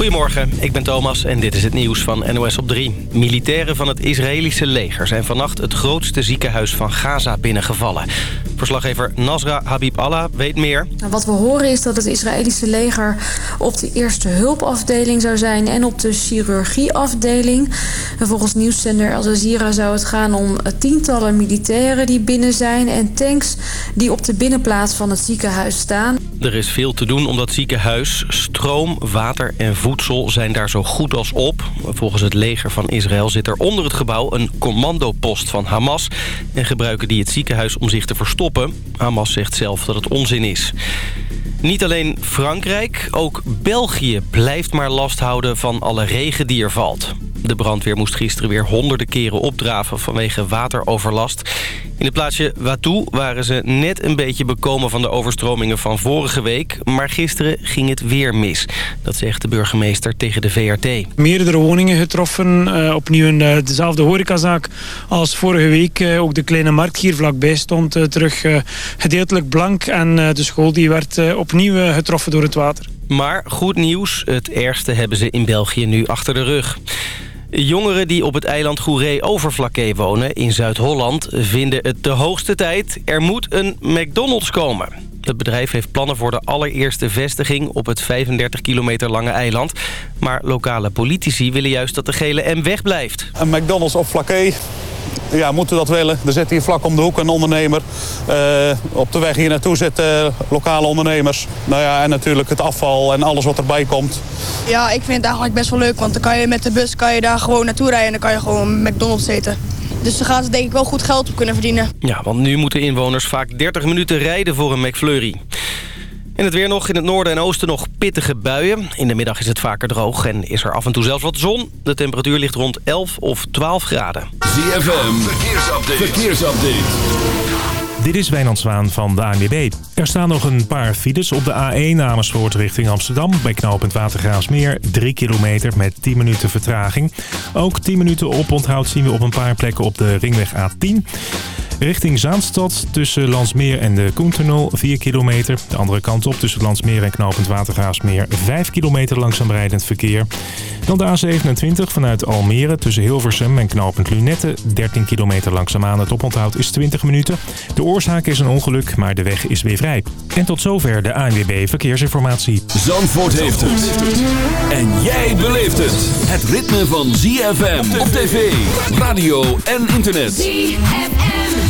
Goedemorgen, ik ben Thomas en dit is het nieuws van NOS op 3. Militairen van het Israëlische leger zijn vannacht het grootste ziekenhuis van Gaza binnengevallen. Verslaggever Nasra Habib Allah weet meer. Nou, wat we horen is dat het Israëlische leger op de eerste hulpafdeling zou zijn... en op de chirurgieafdeling. En volgens nieuwszender Al Jazeera zou het gaan om tientallen militairen die binnen zijn... en tanks die op de binnenplaats van het ziekenhuis staan. Er is veel te doen om dat ziekenhuis. Stroom, water en voedsel zijn daar zo goed als op. Volgens het leger van Israël zit er onder het gebouw een commandopost van Hamas... en gebruiken die het ziekenhuis om zich te verstoppen. Hamas zegt zelf dat het onzin is. Niet alleen Frankrijk, ook België blijft maar last houden van alle regen die er valt. De brandweer moest gisteren weer honderden keren opdraven vanwege wateroverlast. In het plaatsje Watou waren ze net een beetje bekomen van de overstromingen van vorige week. Maar gisteren ging het weer mis. Dat zegt de burgemeester tegen de VRT. Meerdere woningen getroffen. Uh, opnieuw uh, dezelfde horecazaak als vorige week. Uh, ook de kleine markt hier vlakbij stond terug gedeeltelijk blank. En de school die werd opnieuw getroffen door het water. Maar goed nieuws. Het ergste hebben ze in België nu achter de rug. Jongeren die op het eiland Goeree-Overflakkee wonen in Zuid-Holland... vinden het de hoogste tijd. Er moet een McDonald's komen. Het bedrijf heeft plannen voor de allereerste vestiging op het 35 kilometer lange eiland. Maar lokale politici willen juist dat de gele M wegblijft. Een McDonald's op Flakkee ja, moeten we dat willen. Er zit hier vlak om de hoek een ondernemer. Uh, op de weg hier naartoe zitten lokale ondernemers. Nou ja, en natuurlijk het afval en alles wat erbij komt. Ja, ik vind het eigenlijk best wel leuk. Want dan kan je met de bus kan je daar gewoon naartoe rijden en dan kan je gewoon McDonald's eten. Dus daar gaan ze denk ik wel goed geld op kunnen verdienen. Ja, want nu moeten inwoners vaak 30 minuten rijden voor een McFlurry. In het weer nog in het noorden en oosten nog pittige buien. In de middag is het vaker droog en is er af en toe zelfs wat zon. De temperatuur ligt rond 11 of 12 graden. ZFM, verkeersupdate. verkeersupdate. Dit is Wijnand Zwaan van de ANWB. Er staan nog een paar files op de A1 Amersfoort richting Amsterdam. Bij knooppunt Watergraafsmeer 3 kilometer met 10 minuten vertraging. Ook 10 minuten oponthoud zien we op een paar plekken op de ringweg A10. Richting Zaanstad tussen Landsmeer en de Koentunnel 4 kilometer. De andere kant op tussen Landsmeer en knooppunt Watergraafsmeer 5 kilometer langzaam rijdend verkeer. Dan de A27 vanuit Almere tussen Hilversum en knooppunt Lunette 13 kilometer langzaam aan. Het oponthoud is 20 minuten. De oorzaak is een ongeluk, maar de weg is weer vrij. En tot zover de ANWB Verkeersinformatie. Zandvoort heeft het. En jij beleeft het. Het ritme van ZFM op tv, radio en internet. ZFM.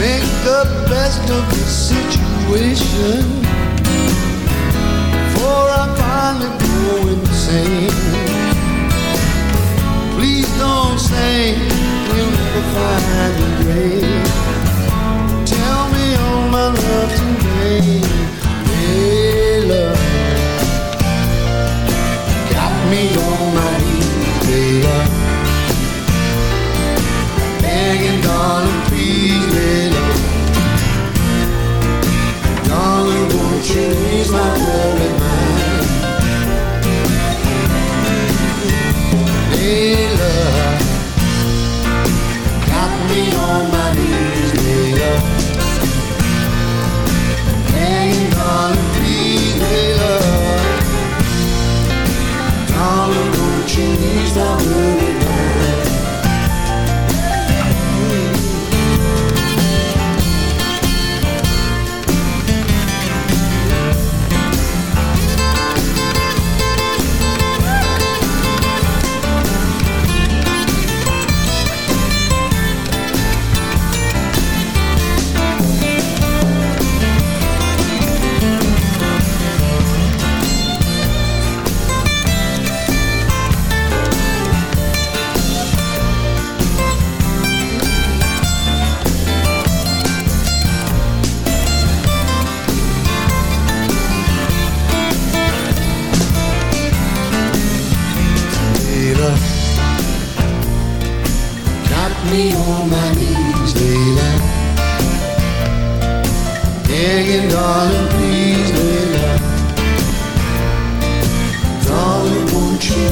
Make the best of the situation. For I finally go insane. Please don't say we'll never find a grave. Tell me all my love today.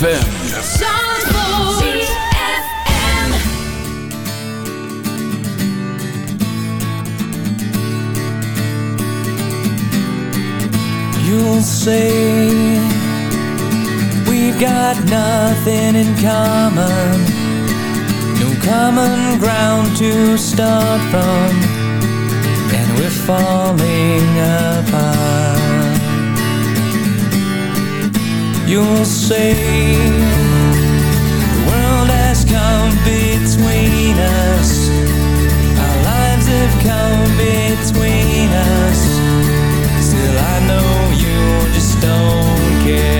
ZFM. You'll say we've got nothing in common, no common ground to start from, and we're falling apart. You'll say the world has come between us, our lives have come between us. Still, I know you just don't care.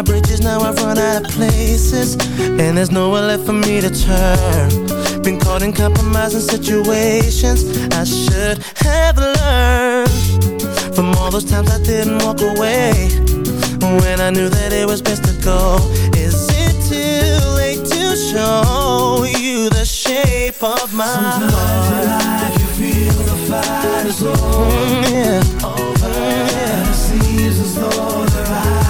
my bridges, now I've run out of places And there's nowhere left for me to turn Been caught in compromising situations I should have learned From all those times I didn't walk away When I knew that it was best to go Is it too late to show you the shape of my Sometimes heart? Sometimes in life you feel the fight is over, mm, yeah. Over, yeah. it seems as though the ride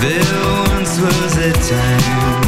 There once was a time